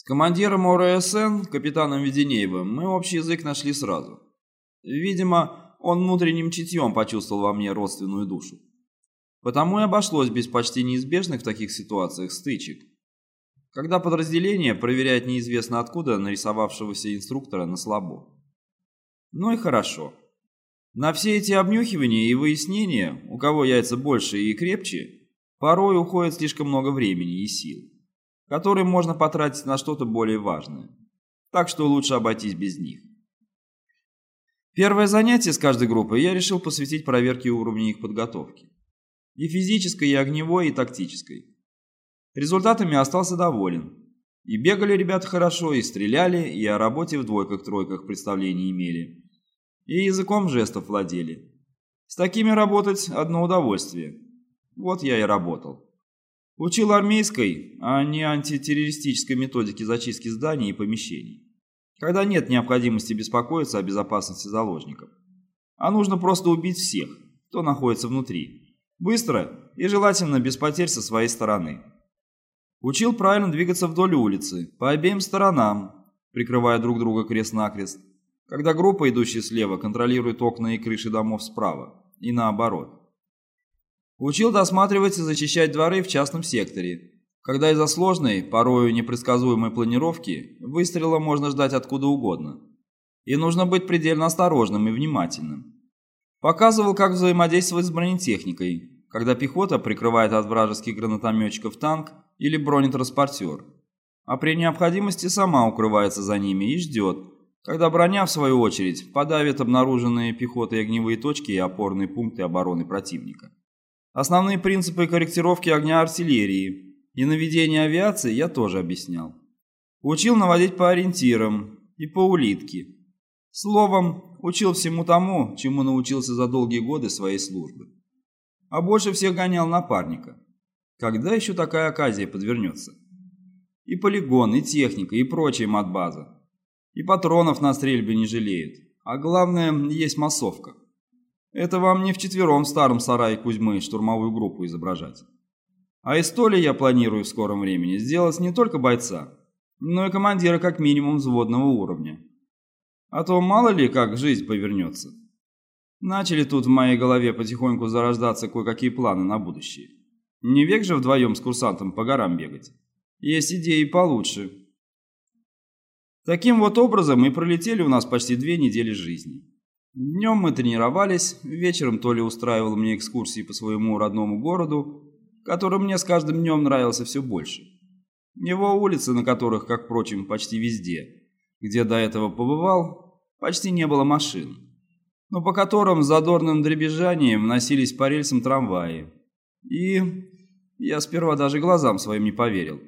С командиром ОРСН, капитаном Веденеевым, мы общий язык нашли сразу. Видимо, он внутренним чутьем почувствовал во мне родственную душу. Потому и обошлось без почти неизбежных в таких ситуациях стычек. Когда подразделение проверяет неизвестно откуда нарисовавшегося инструктора на слабо. Ну и хорошо. На все эти обнюхивания и выяснения, у кого яйца больше и крепче, порой уходит слишком много времени и сил которые можно потратить на что-то более важное. Так что лучше обойтись без них. Первое занятие с каждой группой я решил посвятить проверке уровня их подготовки. И физической, и огневой, и тактической. Результатами остался доволен. И бегали ребята хорошо, и стреляли, и о работе в двойках-тройках представления имели. И языком жестов владели. С такими работать одно удовольствие. Вот я и работал. Учил армейской, а не антитеррористической методике зачистки зданий и помещений. Когда нет необходимости беспокоиться о безопасности заложников. А нужно просто убить всех, кто находится внутри. Быстро и желательно без потерь со своей стороны. Учил правильно двигаться вдоль улицы, по обеим сторонам, прикрывая друг друга крест-накрест, когда группа, идущая слева, контролирует окна и крыши домов справа, и наоборот. Учил досматривать и зачищать дворы в частном секторе, когда из-за сложной, порою непредсказуемой планировки выстрела можно ждать откуда угодно. И нужно быть предельно осторожным и внимательным. Показывал, как взаимодействовать с бронетехникой, когда пехота прикрывает от вражеских гранатометчиков танк или бронетранспортер, а при необходимости сама укрывается за ними и ждет, когда броня, в свою очередь, подавит обнаруженные пехотой огневые точки и опорные пункты обороны противника. Основные принципы корректировки огня артиллерии и наведения авиации я тоже объяснял. Учил наводить по ориентирам и по улитке. Словом, учил всему тому, чему научился за долгие годы своей службы. А больше всех гонял напарника. Когда еще такая оказия подвернется? И полигон, и техника, и прочая матбаза. И патронов на стрельбе не жалеют. А главное, есть массовка. Это вам не вчетвером в старом сарае Кузьмы штурмовую группу изображать. А из Толи я планирую в скором времени сделать не только бойца, но и командира как минимум взводного уровня. А то мало ли как жизнь повернется. Начали тут в моей голове потихоньку зарождаться кое-какие планы на будущее. Не век же вдвоем с курсантом по горам бегать. Есть идеи получше. Таким вот образом и пролетели у нас почти две недели жизни. Днем мы тренировались, вечером Толя устраивал мне экскурсии по своему родному городу, который мне с каждым днем нравился все больше. Его улицы, на которых, как впрочем, почти везде, где до этого побывал, почти не было машин, но по которым задорным дребезжанием носились по рельсам трамваи. И я сперва даже глазам своим не поверил.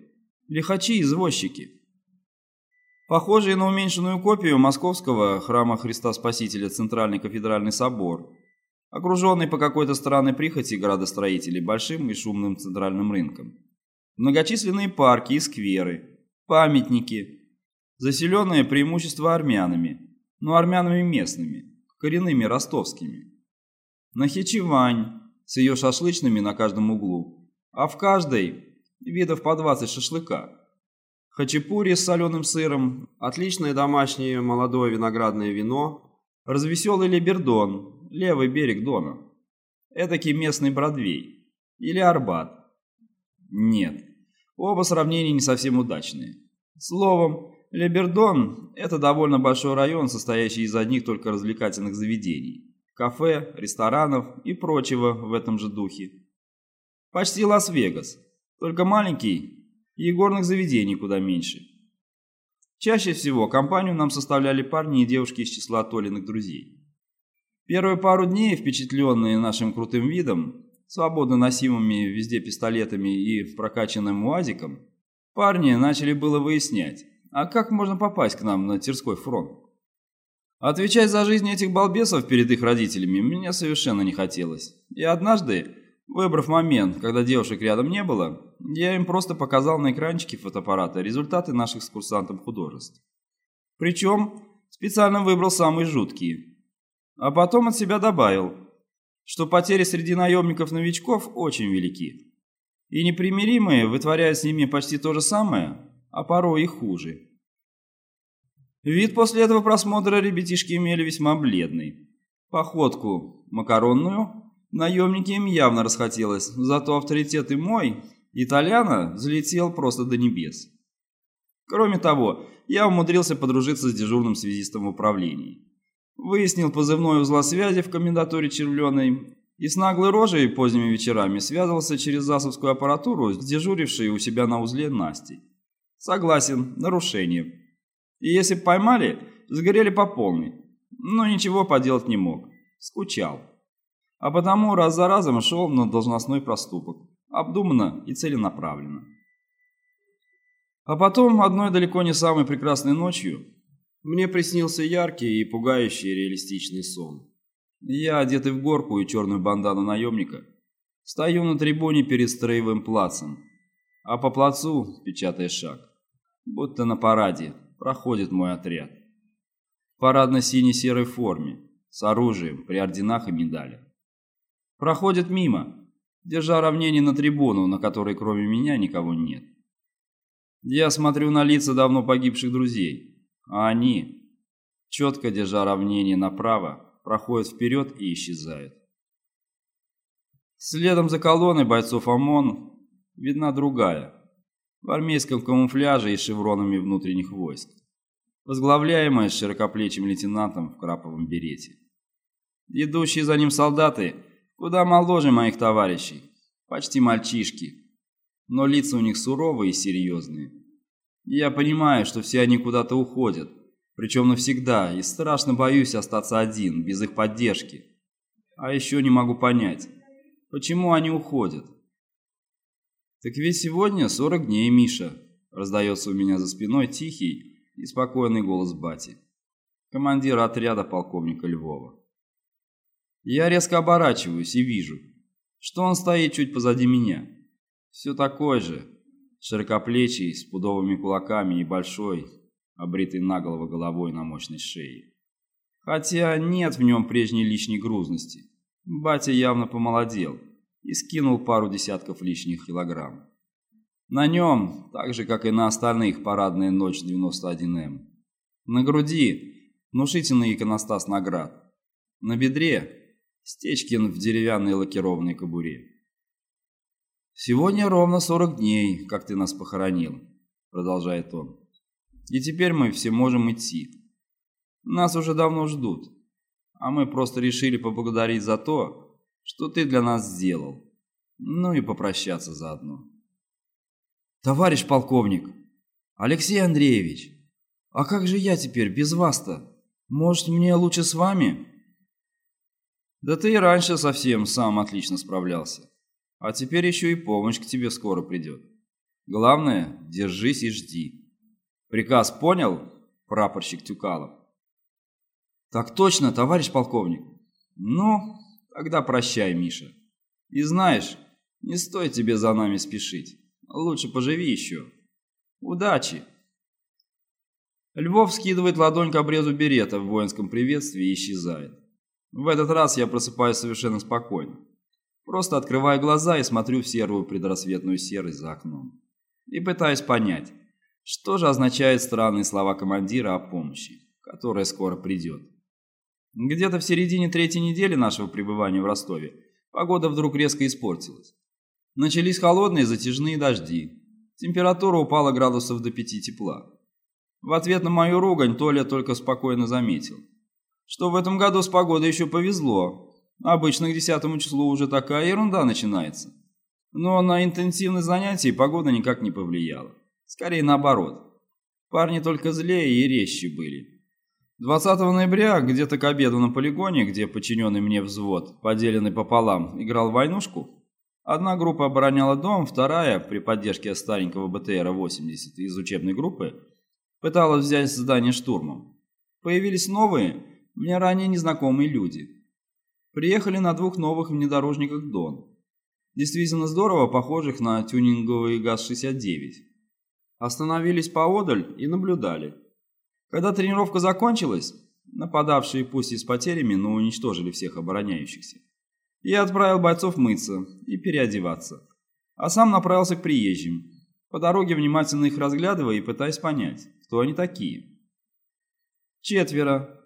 Лихачи-извозчики. Похожий на уменьшенную копию московского храма Христа Спасителя Центральный кафедральный собор, окруженный по какой-то странной прихоти градостроителей большим и шумным центральным рынком. Многочисленные парки и скверы, памятники, заселенные преимущество армянами, но армянами местными, коренными ростовскими. Нахичевань с ее шашлычными на каждом углу, а в каждой видов по 20 шашлыка хачапури с соленым сыром, отличное домашнее молодое виноградное вино, развеселый либердон, левый берег Дона. Эдакий местный Бродвей. Или Арбат. Нет, оба сравнения не совсем удачные. Словом, Либердон – это довольно большой район, состоящий из одних только развлекательных заведений. Кафе, ресторанов и прочего в этом же духе. Почти Лас-Вегас, только маленький и горных заведений куда меньше. Чаще всего компанию нам составляли парни и девушки из числа Толиных друзей. Первые пару дней, впечатленные нашим крутым видом, свободно носимыми везде пистолетами и в прокачанным УАЗиком, парни начали было выяснять, а как можно попасть к нам на Тирской фронт. Отвечать за жизнь этих балбесов перед их родителями мне совершенно не хотелось. И однажды, Выбрав момент, когда девушек рядом не было, я им просто показал на экранчике фотоаппарата результаты наших с курсантом художеств. Причем специально выбрал самые жуткие. А потом от себя добавил, что потери среди наемников-новичков очень велики. И непримиримые вытворяют с ними почти то же самое, а порой и хуже. Вид после этого просмотра ребятишки имели весьма бледный. Походку макаронную наемники им явно расхотелось, зато авторитет и мой, итальяна, взлетел просто до небес. Кроме того, я умудрился подружиться с дежурным связистом в управлении. Выяснил позывной узла связи в комендатуре Червленой и с наглой рожей поздними вечерами связывался через засовскую аппаратуру с дежурившей у себя на узле Настей. Согласен, нарушение. И если поймали, сгорели по полной. Но ничего поделать не мог. Скучал. А потому раз за разом шел на должностной проступок. Обдуманно и целенаправленно. А потом, одной далеко не самой прекрасной ночью, мне приснился яркий и пугающий реалистичный сон. Я, одетый в горку и черную бандану наемника, стою на трибуне перед строевым плацем, а по плацу, печатая шаг, будто на параде, проходит мой отряд. В парадно-сине-серой форме, с оружием, при орденах и медалях. Проходит мимо, держа равнение на трибуну, на которой кроме меня никого нет. Я смотрю на лица давно погибших друзей, а они, четко держа равнение направо, проходят вперед и исчезают. Следом за колонной бойцов ОМОН видна другая, в армейском камуфляже и шевронами внутренних войск, возглавляемая широкоплечим лейтенантом в краповом берете. Идущие за ним солдаты куда моложе моих товарищей, почти мальчишки, но лица у них суровые и серьезные. Я понимаю, что все они куда-то уходят, причем навсегда, и страшно боюсь остаться один, без их поддержки. А еще не могу понять, почему они уходят. «Так ведь сегодня 40 дней, Миша», — раздается у меня за спиной тихий и спокойный голос Бати, командира отряда полковника Львова. Я резко оборачиваюсь и вижу, что он стоит чуть позади меня. Все такой же, широкоплечий, с пудовыми кулаками и большой, обритый наголову головой на мощной шее. Хотя нет в нем прежней лишней грузности. Батя явно помолодел и скинул пару десятков лишних килограмм. На нем, так же как и на остальных, парадная ночь 91М. На груди внушительный иконостас наград. На бедре Стечкин в деревянной лакированной кобуре. «Сегодня ровно сорок дней, как ты нас похоронил», — продолжает он. «И теперь мы все можем идти. Нас уже давно ждут, а мы просто решили поблагодарить за то, что ты для нас сделал, ну и попрощаться заодно». «Товарищ полковник! Алексей Андреевич! А как же я теперь без вас-то? Может, мне лучше с вами?» Да ты и раньше совсем сам отлично справлялся. А теперь еще и помощь к тебе скоро придет. Главное, держись и жди. Приказ понял, прапорщик Тюкалов? Так точно, товарищ полковник. Ну, тогда прощай, Миша. И знаешь, не стоит тебе за нами спешить. Лучше поживи еще. Удачи. Львов скидывает ладонь к обрезу берета в воинском приветствии и исчезает. В этот раз я просыпаюсь совершенно спокойно. Просто открываю глаза и смотрю в серую предрассветную серость за окном. И пытаюсь понять, что же означают странные слова командира о помощи, которая скоро придет. Где-то в середине третьей недели нашего пребывания в Ростове погода вдруг резко испортилась. Начались холодные затяжные дожди. Температура упала градусов до пяти тепла. В ответ на мою ругань Толя только спокойно заметил – что в этом году с погодой еще повезло. Обычно к десятому числу уже такая ерунда начинается. Но на интенсивность занятий погода никак не повлияла. Скорее наоборот. Парни только злее и резче были. 20 ноября, где-то к обеду на полигоне, где подчиненный мне взвод, поделенный пополам, играл в войнушку, одна группа обороняла дом, вторая, при поддержке старенького БТРа-80 из учебной группы, пыталась взять здание штурмом. Появились новые, мне ранее незнакомые люди. Приехали на двух новых внедорожниках «Дон». Действительно здорово похожих на тюнинговый ГАЗ-69. Остановились поодаль и наблюдали. Когда тренировка закончилась, нападавшие пусть и с потерями, но уничтожили всех обороняющихся, я отправил бойцов мыться и переодеваться, а сам направился к приезжим. по дороге внимательно их разглядывая и пытаясь понять, кто они такие. Четверо.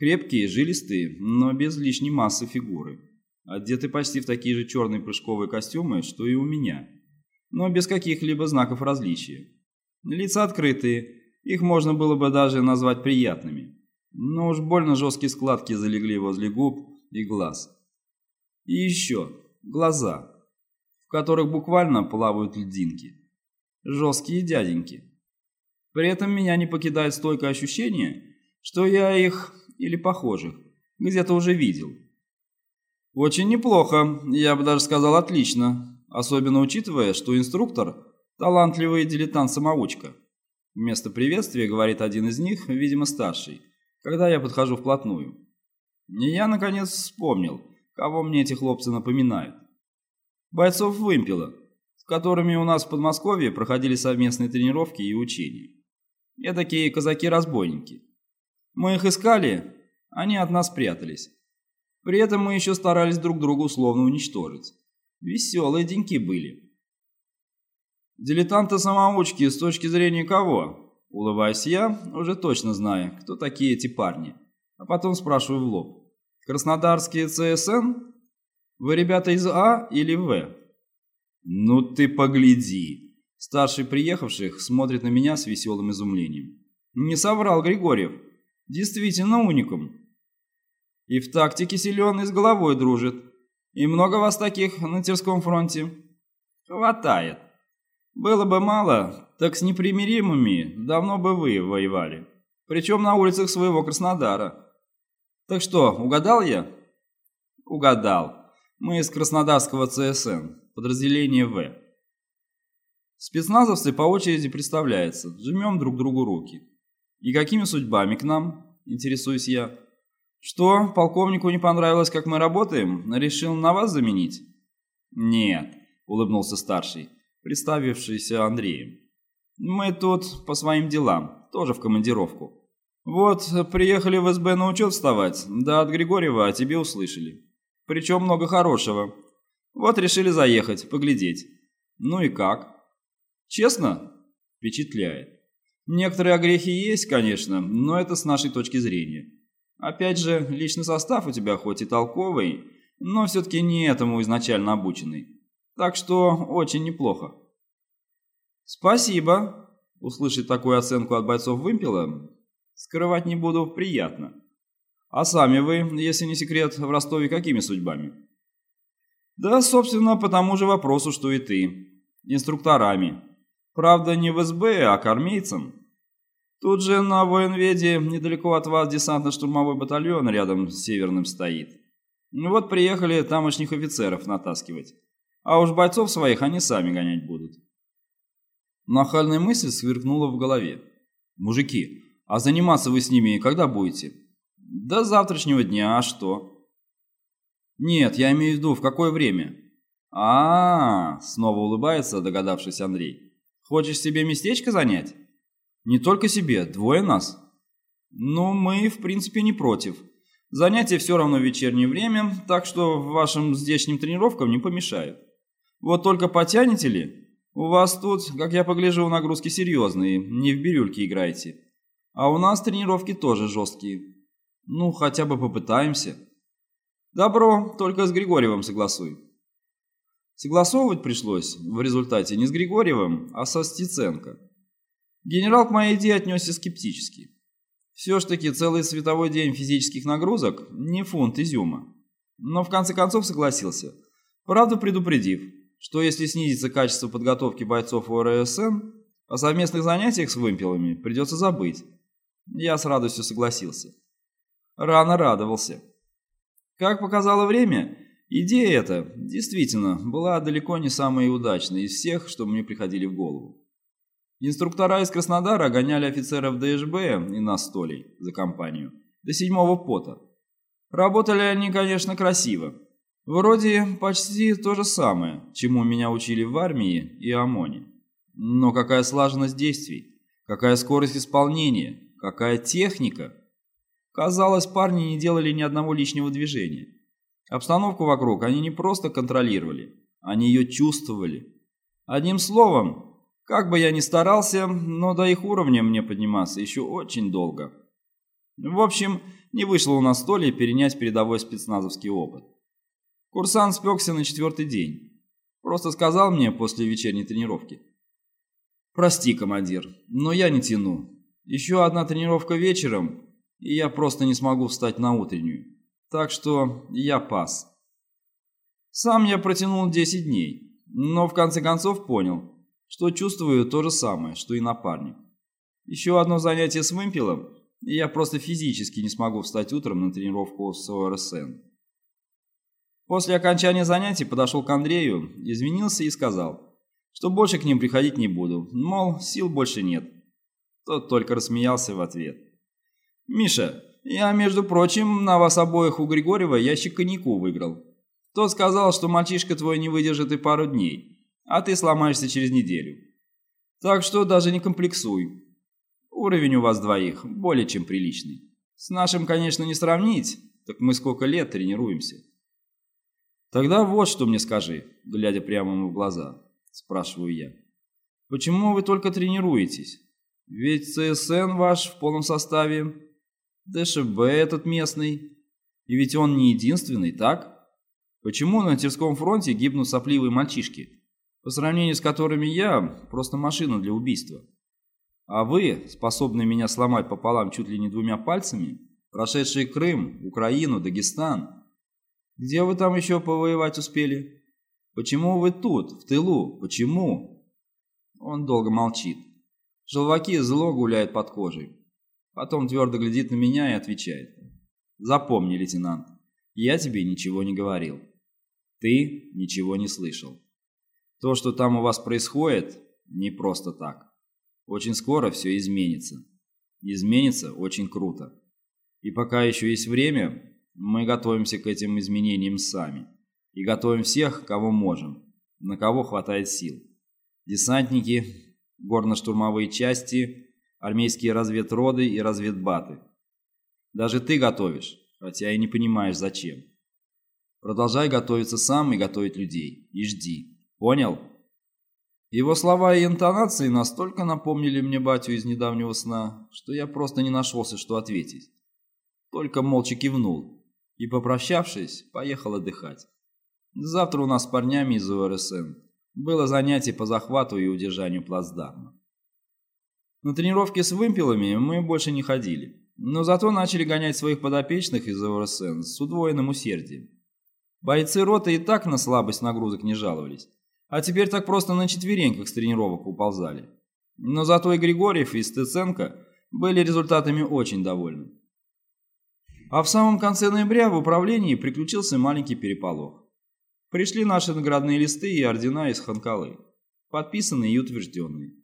Крепкие, жилистые, но без лишней массы фигуры. Одеты почти в такие же черные прыжковые костюмы, что и у меня, но без каких-либо знаков различия. Лица открытые, их можно было бы даже назвать приятными. Но уж больно жесткие складки залегли возле губ и глаз. И еще глаза, в которых буквально плавают льдинки. Жесткие дяденьки. При этом меня не покидает стойкое ощущение, что я их, или похожих, где-то уже видел. Очень неплохо, я бы даже сказал отлично, особенно учитывая, что инструктор – талантливый дилетант-самоучка. Вместо приветствия говорит один из них, видимо старший, когда я подхожу вплотную. И я, наконец, вспомнил, кого мне эти хлопцы напоминают. Бойцов вымпела, с которыми у нас в Подмосковье проходили совместные тренировки и учения. Я такие казаки-разбойники. Мы их искали, они от нас прятались. При этом мы еще старались друг друга условно уничтожить. Веселые деньки были. Дилетанты-самоучки с точки зрения кого? Улыбаюсь я, уже точно зная, кто такие эти парни. А потом спрашиваю в лоб. Краснодарские ЦСН? Вы ребята из А или В? Ну ты погляди. Старший приехавших смотрит на меня с веселым изумлением. Не соврал Григорьев. Действительно уникум. И в тактике силен, и с головой дружит. И много вас таких на Терском фронте? Хватает. Было бы мало, так с непримиримыми давно бы вы воевали. Причем на улицах своего Краснодара. Так что, угадал я? Угадал. Мы из Краснодарского ЦСН, подразделение В. Спецназовцы по очереди представляются, жмем друг другу руки. И какими судьбами к нам, интересуюсь я? «Что, полковнику не понравилось, как мы работаем? Решил на вас заменить?» «Нет», — улыбнулся старший, представившийся Андреем. «Мы тут по своим делам, тоже в командировку. Вот, приехали в СБ на учет вставать, да от Григорьева о тебе услышали. Причем много хорошего. Вот решили заехать, поглядеть. Ну и как?» «Честно?» «Впечатляет. Некоторые огрехи есть, конечно, но это с нашей точки зрения». Опять же, личный состав у тебя хоть и толковый, но все-таки не этому изначально обученный. Так что очень неплохо. Спасибо. Услышать такую оценку от бойцов вымпела, скрывать не буду, приятно. А сами вы, если не секрет, в Ростове какими судьбами? Да, собственно, по тому же вопросу, что и ты. Инструкторами. Правда, не в СБ, а к армейцам. Тут же на военведе недалеко от вас десантно-штурмовой батальон рядом с Северным стоит. Ну вот приехали тамошних офицеров натаскивать. А уж бойцов своих они сами гонять будут. Нахальная мысль сверкнула в голове. «Мужики, а заниматься вы с ними когда будете?» «До завтрашнего дня, а что?» «Нет, я имею в виду, в какое время?» а, -а, -а снова улыбается, догадавшись Андрей. «Хочешь себе местечко занять?» Не только себе, двое нас. Ну, мы, в принципе, не против. Занятия все равно в вечернее время, так что вашим здешним тренировкам не помешают. Вот только потянете ли? У вас тут, как я погляжу, нагрузки серьезные, не в бирюльке играете. А у нас тренировки тоже жесткие. Ну, хотя бы попытаемся. Добро, только с Григорьевым согласуй. Согласовывать пришлось в результате не с Григорьевым, а со Стеценко. Генерал к моей идее отнесся скептически. Все ж таки целый световой день физических нагрузок – не фунт изюма. Но в конце концов согласился, правда предупредив, что если снизится качество подготовки бойцов ОРСН, о совместных занятиях с вымпелами придется забыть. Я с радостью согласился. Рано радовался. Как показало время, идея эта действительно была далеко не самой удачной из всех, что мне приходили в голову. Инструктора из Краснодара гоняли офицеров ДШБ и нас за компанию до седьмого пота. Работали они, конечно, красиво. Вроде почти то же самое, чему меня учили в армии и ОМОНе. Но какая слаженность действий, какая скорость исполнения, какая техника. Казалось, парни не делали ни одного лишнего движения. Обстановку вокруг они не просто контролировали, они ее чувствовали. Одним словом, Как бы я ни старался, но до их уровня мне подниматься еще очень долго. В общем, не вышло у нас то перенять передовой спецназовский опыт. Курсант спекся на четвертый день. Просто сказал мне после вечерней тренировки. «Прости, командир, но я не тяну. Еще одна тренировка вечером, и я просто не смогу встать на утреннюю. Так что я пас». Сам я протянул 10 дней, но в конце концов понял, что чувствую то же самое, что и напарник. Еще одно занятие с вымпелом, и я просто физически не смогу встать утром на тренировку с ОРСН. После окончания занятий подошел к Андрею, извинился и сказал, что больше к ним приходить не буду, мол, сил больше нет. Тот только рассмеялся в ответ. «Миша, я, между прочим, на вас обоих у Григорьева ящик коньяку выиграл. Тот сказал, что мальчишка твой не выдержит и пару дней, а ты сломаешься через неделю. Так что даже не комплексуй. Уровень у вас двоих более чем приличный. С нашим, конечно, не сравнить, так мы сколько лет тренируемся». «Тогда вот что мне скажи», глядя прямо ему в глаза, спрашиваю я. «Почему вы только тренируетесь? Ведь ЦСН ваш в полном составе, ДШБ этот местный, и ведь он не единственный, так? Почему на Терском фронте гибнут сопливые мальчишки, по сравнению с которыми я просто машина для убийства? А вы, способные меня сломать пополам чуть ли не двумя пальцами, прошедшие Крым, Украину, Дагестан – где вы там еще повоевать успели? Почему вы тут, в тылу? Почему?» Он долго молчит. Желваки зло гуляют под кожей. Потом твердо глядит на меня и отвечает. «Запомни, лейтенант, я тебе ничего не говорил. Ты ничего не слышал. То, что там у вас происходит, не просто так. Очень скоро все изменится. Изменится очень круто. И пока еще есть время, мы готовимся к этим изменениям сами. И готовим всех, кого можем, на кого хватает сил. Десантники, горно-штурмовые части, армейские разведроды и разведбаты. Даже ты готовишь, хотя и не понимаешь зачем. Продолжай готовиться сам и готовить людей. И жди. Понял? Его слова и интонации настолько напомнили мне батю из недавнего сна, что я просто не нашелся, что ответить. Только молча кивнул, и, попрощавшись, поехал отдыхать. Завтра у нас с парнями из УРСН было занятие по захвату и удержанию плацдарма. На тренировки с вымпелами мы больше не ходили, но зато начали гонять своих подопечных из УРСН с удвоенным усердием. Бойцы роты и так на слабость нагрузок не жаловались, а теперь так просто на четвереньках с тренировок уползали. Но зато и Григорьев, и Стеценко были результатами очень довольны. А в самом конце ноября в управлении приключился маленький переполох. Пришли наши наградные листы и ордена из Ханкалы, подписанные и утвержденные.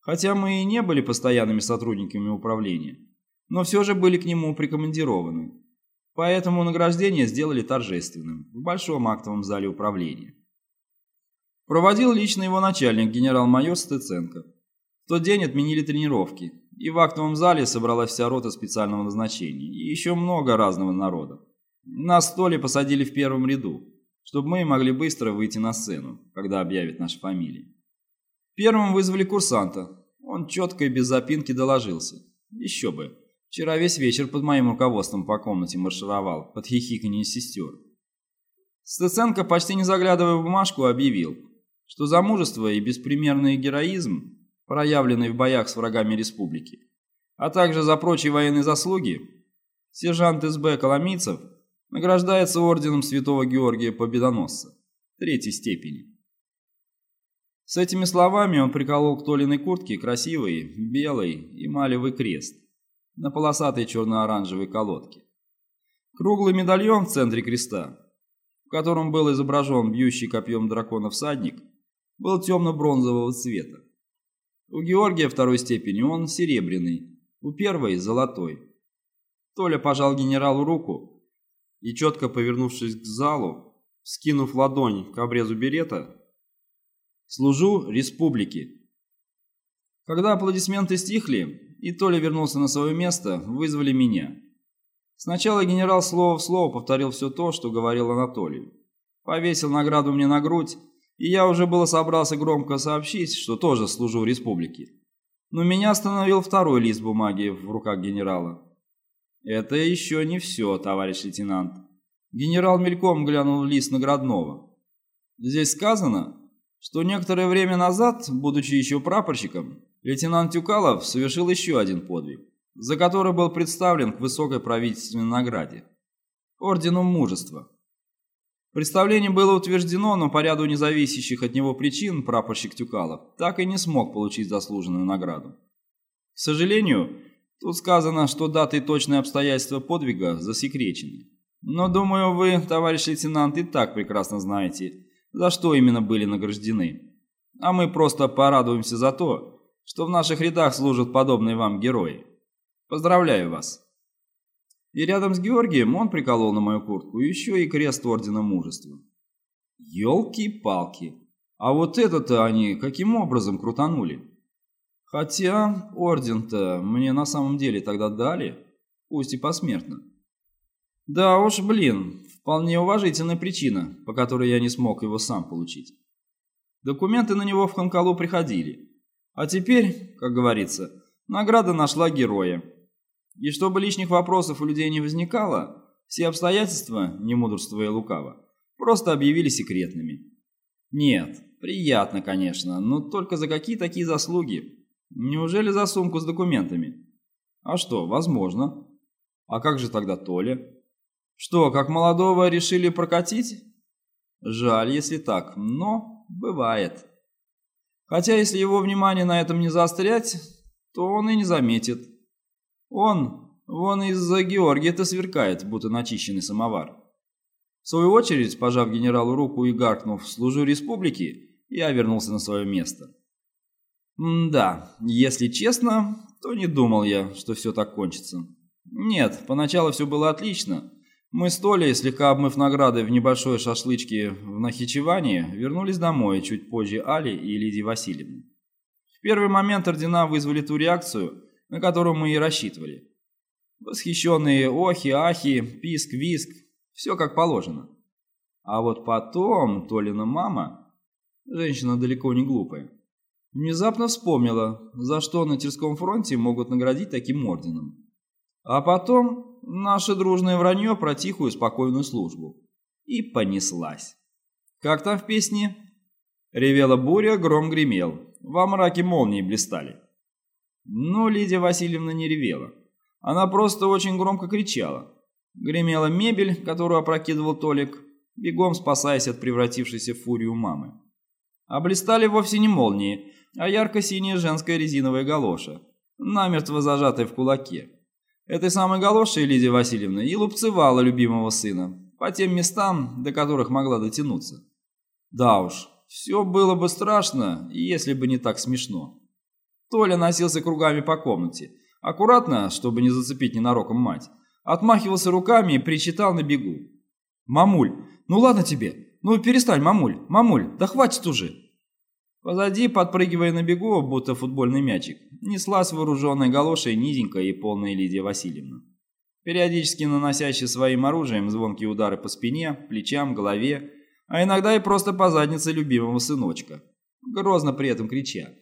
Хотя мы и не были постоянными сотрудниками управления, но все же были к нему прикомандированы. Поэтому награждение сделали торжественным в большом актовом зале управления. Проводил лично его начальник генерал-майор Стеценко. В тот день отменили тренировки, и в актовом зале собралась вся рота специального назначения, и еще много разного народа. Нас столе посадили в первом ряду, чтобы мы могли быстро выйти на сцену, когда объявят наши фамилии. Первым вызвали курсанта. Он четко и без запинки доложился. Еще бы. Вчера весь вечер под моим руководством по комнате маршировал, под хихиканье сестер. Стеценко, почти не заглядывая в бумажку, объявил, что за мужество и беспримерный героизм проявленный в боях с врагами республики, а также за прочие военные заслуги, сержант СБ Коломийцев награждается орденом Святого Георгия Победоносца третьей степени. С этими словами он приколол к Толиной куртке красивый, белый эмалевый крест на полосатой черно-оранжевой колодке. Круглый медальон в центре креста, в котором был изображен бьющий копьем дракона всадник, был темно-бронзового цвета. У Георгия второй степени он серебряный, у первой – золотой. Толя пожал генералу руку и, четко повернувшись к залу, скинув ладонь к обрезу берета, «Служу республике». Когда аплодисменты стихли, и Толя вернулся на свое место, вызвали меня. Сначала генерал слово в слово повторил все то, что говорил Анатолий. Повесил награду мне на грудь и я уже было собрался громко сообщить, что тоже служу республике. Но меня остановил второй лист бумаги в руках генерала. «Это еще не все, товарищ лейтенант». Генерал мельком глянул в лист наградного. «Здесь сказано, что некоторое время назад, будучи еще прапорщиком, лейтенант Тюкалов совершил еще один подвиг, за который был представлен к высокой правительственной награде – Ордену Мужества. Представление было утверждено, но по ряду независящих от него причин прапорщик Тюкалов так и не смог получить заслуженную награду. К сожалению, тут сказано, что даты и точные обстоятельства подвига засекречены. Но, думаю, вы, товарищ лейтенант, и так прекрасно знаете, за что именно были награждены. А мы просто порадуемся за то, что в наших рядах служат подобные вам герои. Поздравляю вас. И рядом с Георгием он приколол на мою куртку еще и крест Ордена Мужества. Ёлки-палки. А вот это-то они каким образом крутанули? Хотя орден-то мне на самом деле тогда дали, пусть и посмертно. Да уж, блин, вполне уважительная причина, по которой я не смог его сам получить. Документы на него в Ханкалу приходили. А теперь, как говорится, награда нашла героя. И чтобы лишних вопросов у людей не возникало, все обстоятельства, не мудрствуя лукаво, просто объявили секретными. Нет, приятно, конечно, но только за какие такие заслуги? Неужели за сумку с документами? А что, возможно. А как же тогда Толя? Что, как молодого решили прокатить? Жаль, если так, но бывает. Хотя, если его внимание на этом не заострять, то он и не заметит. Он, вон из-за Георгия-то сверкает, будто начищенный самовар. В свою очередь, пожав генералу руку и гаркнув «Служу республике», я вернулся на свое место. М да, если честно, то не думал я, что все так кончится. Нет, поначалу все было отлично. Мы с Толей, слегка обмыв награды в небольшой шашлычке в Нахичеване, вернулись домой чуть позже Али и Лидии Васильевны. В первый момент ордена вызвали ту реакцию, на которую мы и рассчитывали. Восхищенные охи, ахи, писк, виск, все как положено. А вот потом Толина мама, женщина далеко не глупая, внезапно вспомнила, за что на Тверском фронте могут наградить таким орденом. А потом наше дружное вранье про тихую спокойную службу. И понеслась. Как там в песне? Ревела буря, гром гремел, во мраке молнии блистали. Но Лидия Васильевна не ревела. Она просто очень громко кричала. Гремела мебель, которую опрокидывал Толик, бегом спасаясь от превратившейся в фурию мамы. А блистали вовсе не молнии, а ярко-синяя женская резиновая галоша, намертво зажатая в кулаке. Этой самой галошей Лидия Васильевна и лупцевала любимого сына по тем местам, до которых могла дотянуться. Да уж, все было бы страшно, если бы не так смешно. Толя носился кругами по комнате, аккуратно, чтобы не зацепить ненароком мать, отмахивался руками и причитал на бегу. «Мамуль, ну ладно тебе, ну перестань, мамуль, мамуль, да хватит уже!» Позади, подпрыгивая на бегу, будто футбольный мячик, неслась вооруженная галошей низенькая и полная Лидия Васильевна, периодически наносящая своим оружием звонкие удары по спине, плечам, голове, а иногда и просто по заднице любимого сыночка, грозно при этом крича.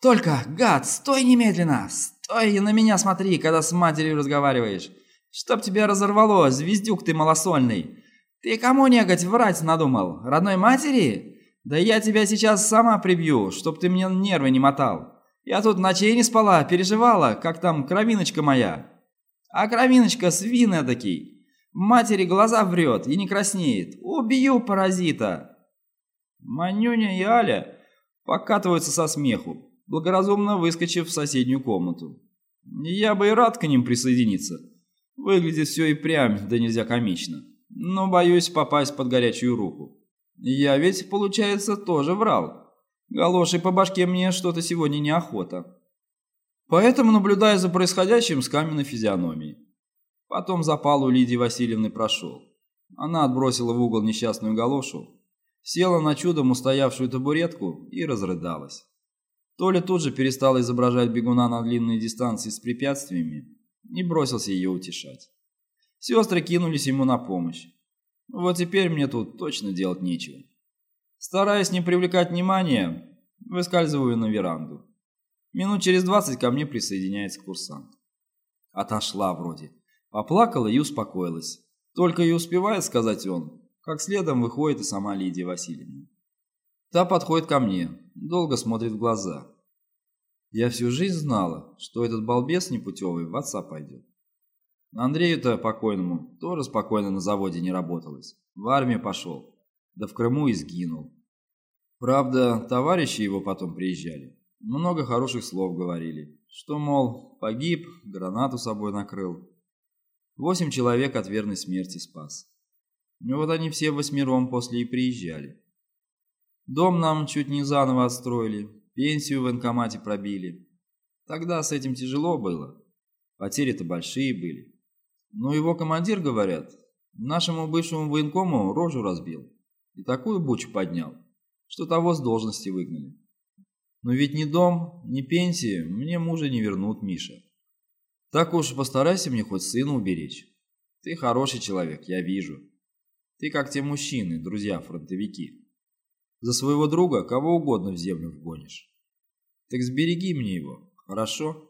«Только, гад, стой немедленно! Стой и на меня смотри, когда с матерью разговариваешь! Чтоб тебя разорвало, звездюк ты малосольный! Ты кому, неготь, врать надумал? Родной матери? Да я тебя сейчас сама прибью, чтоб ты мне нервы не мотал! Я тут ночей не спала, переживала, как там кровиночка моя! А кровиночка свин эдакий! Матери глаза врет и не краснеет! Убью паразита!» Манюня и Аля покатываются со смеху, благоразумно выскочив в соседнюю комнату. Я бы и рад к ним присоединиться. Выглядит все и прям, да нельзя комично. Но боюсь попасть под горячую руку. Я ведь, получается, тоже врал. Галошей по башке мне что-то сегодня неохота. Поэтому наблюдаю за происходящим с каменной физиономией. Потом запал у Лидии Васильевны прошел. Она отбросила в угол несчастную галошу, села на чудом устоявшую табуретку и разрыдалась. Толя тут же перестал изображать бегуна на длинные дистанции с препятствиями и бросился ее утешать. Сестры кинулись ему на помощь. Вот теперь мне тут точно делать нечего. Стараясь не привлекать внимания, выскальзываю на веранду. Минут через двадцать ко мне присоединяется курсант. Отошла вроде. Поплакала и успокоилась. Только и успевает сказать он, как следом выходит и сама Лидия Васильевна. Та подходит ко мне, долго смотрит в глаза. Я всю жизнь знала, что этот балбес непутевый в отца пойдет. Андрею-то покойному тоже спокойно на заводе не работалось. В армию пошел, да в Крыму и сгинул. Правда, товарищи его потом приезжали. Много хороших слов говорили, что, мол, погиб, гранату собой накрыл. Восемь человек от верной смерти спас. И вот они все восьмером после и приезжали. Дом нам чуть не заново отстроили, пенсию в военкомате пробили. Тогда с этим тяжело было. Потери-то большие были. Но его командир, говорят, нашему бывшему военкому рожу разбил и такую бучу поднял, что того с должности выгнали. Но ведь ни дом, ни пенсии мне мужа не вернут, Миша. Так уж постарайся мне хоть сына уберечь. Ты хороший человек, я вижу. Ты как те мужчины, друзья-фронтовики. За своего друга кого угодно в землю вгонишь. Так сбереги мне его, хорошо?»